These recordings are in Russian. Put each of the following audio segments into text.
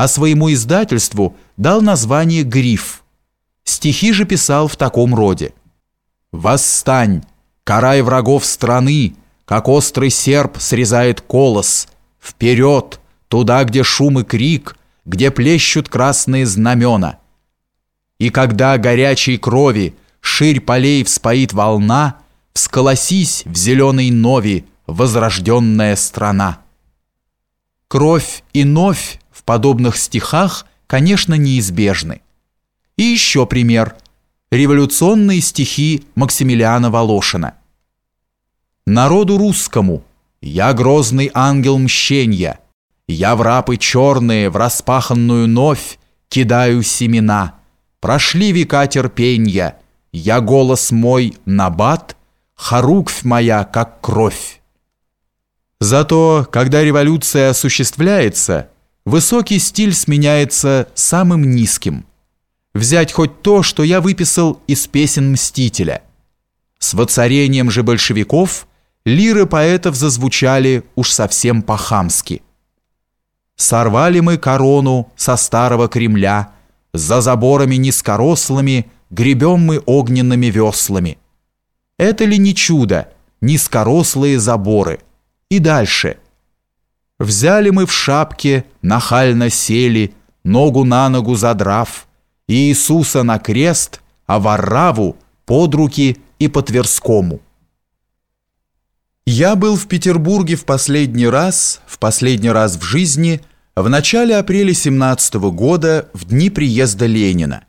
а своему издательству дал название «Гриф». Стихи же писал в таком роде. «Восстань, карай врагов страны, как острый серп срезает колос. Вперед, туда, где шум и крик, где плещут красные знамена. И когда горячей крови ширь полей вспоит волна, всколосись в зеленой нови возрожденная страна. Кровь и новь в подобных стихах, конечно, неизбежны. И еще пример. Революционные стихи Максимилиана Волошина. Народу русскому я грозный ангел мщенья, я в рапы черные в распаханную новь кидаю семена. Прошли века терпенья, я голос мой набат, харуквь моя как кровь. Зато, когда революция осуществляется, высокий стиль сменяется самым низким. Взять хоть то, что я выписал из песен Мстителя. С воцарением же большевиков лиры поэтов зазвучали уж совсем по-хамски. Сорвали мы корону со старого Кремля, за заборами низкорослыми гребем мы огненными веслами. Это ли не чудо, низкорослые заборы – и дальше. Взяли мы в шапке, нахально сели, ногу на ногу задрав, Иисуса на крест, а Варраву под руки и по Тверскому. Я был в Петербурге в последний раз, в последний раз в жизни, в начале апреля 17 -го года, в дни приезда Ленина.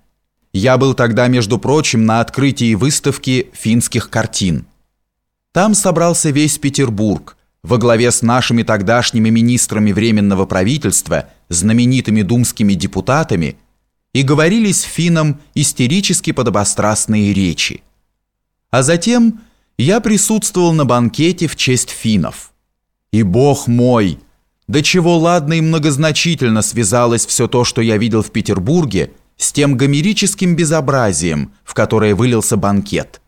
Я был тогда, между прочим, на открытии выставки финских картин. Там собрался весь Петербург – во главе с нашими тогдашними министрами Временного правительства, знаменитыми думскими депутатами, и говорились финнам истерически подобострастные речи. А затем я присутствовал на банкете в честь финнов. И, бог мой, до чего ладно и многозначительно связалось все то, что я видел в Петербурге, с тем гомерическим безобразием, в которое вылился банкет.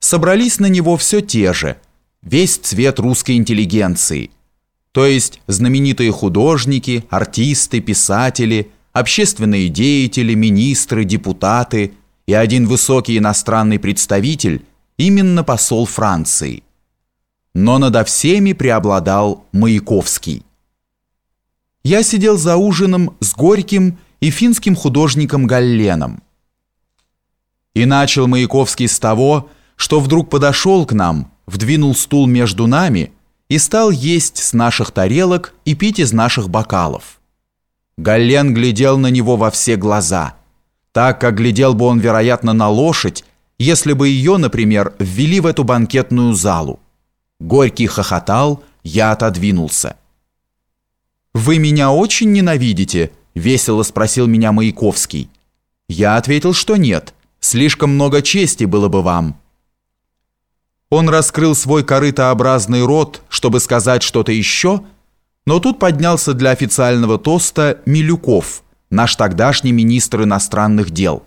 Собрались на него все те же – весь цвет русской интеллигенции, то есть знаменитые художники, артисты, писатели, общественные деятели, министры, депутаты и один высокий иностранный представитель, именно посол Франции. Но надо всеми преобладал Маяковский. Я сидел за ужином с Горьким и финским художником Галленом. И начал Маяковский с того, что вдруг подошел к нам – вдвинул стул между нами и стал есть с наших тарелок и пить из наших бокалов. Галлен глядел на него во все глаза, так как глядел бы он, вероятно, на лошадь, если бы ее, например, ввели в эту банкетную залу. Горький хохотал, я отодвинулся. «Вы меня очень ненавидите?» – весело спросил меня Маяковский. Я ответил, что нет, слишком много чести было бы вам. Он раскрыл свой корытообразный рот, чтобы сказать что-то еще, но тут поднялся для официального тоста Милюков, наш тогдашний министр иностранных дел.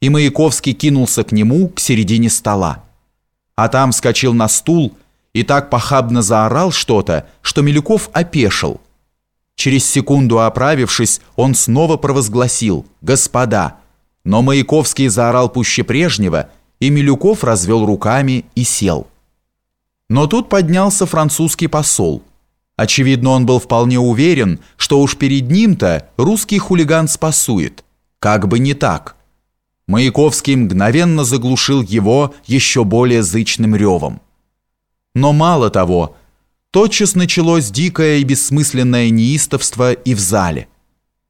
И Маяковский кинулся к нему к середине стола. А там вскочил на стул и так похабно заорал что-то, что Милюков опешил. Через секунду оправившись, он снова провозгласил «Господа!», но Маяковский заорал пуще прежнего – и Милюков развел руками и сел. Но тут поднялся французский посол. Очевидно, он был вполне уверен, что уж перед ним-то русский хулиган спасует. Как бы не так. Маяковский мгновенно заглушил его еще более зычным ревом. Но мало того, тотчас началось дикое и бессмысленное неистовство и в зале.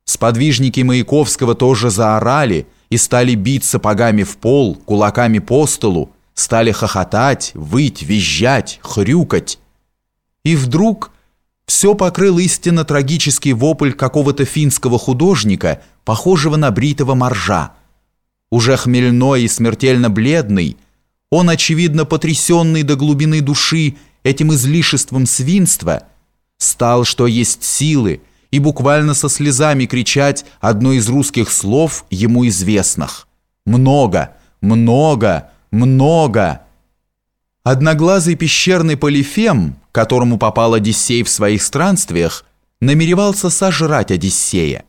Сподвижники Маяковского тоже заорали – и стали бить сапогами в пол, кулаками по столу, стали хохотать, выть, визжать, хрюкать. И вдруг все покрыл истинно трагический вопль какого-то финского художника, похожего на бритого моржа. Уже хмельной и смертельно бледный, он, очевидно, потрясенный до глубины души этим излишеством свинства, стал, что есть силы, и буквально со слезами кричать одно из русских слов ему известных. «Много! Много! Много!» Одноглазый пещерный полифем, которому попал Одиссей в своих странствиях, намеревался сожрать Одиссея.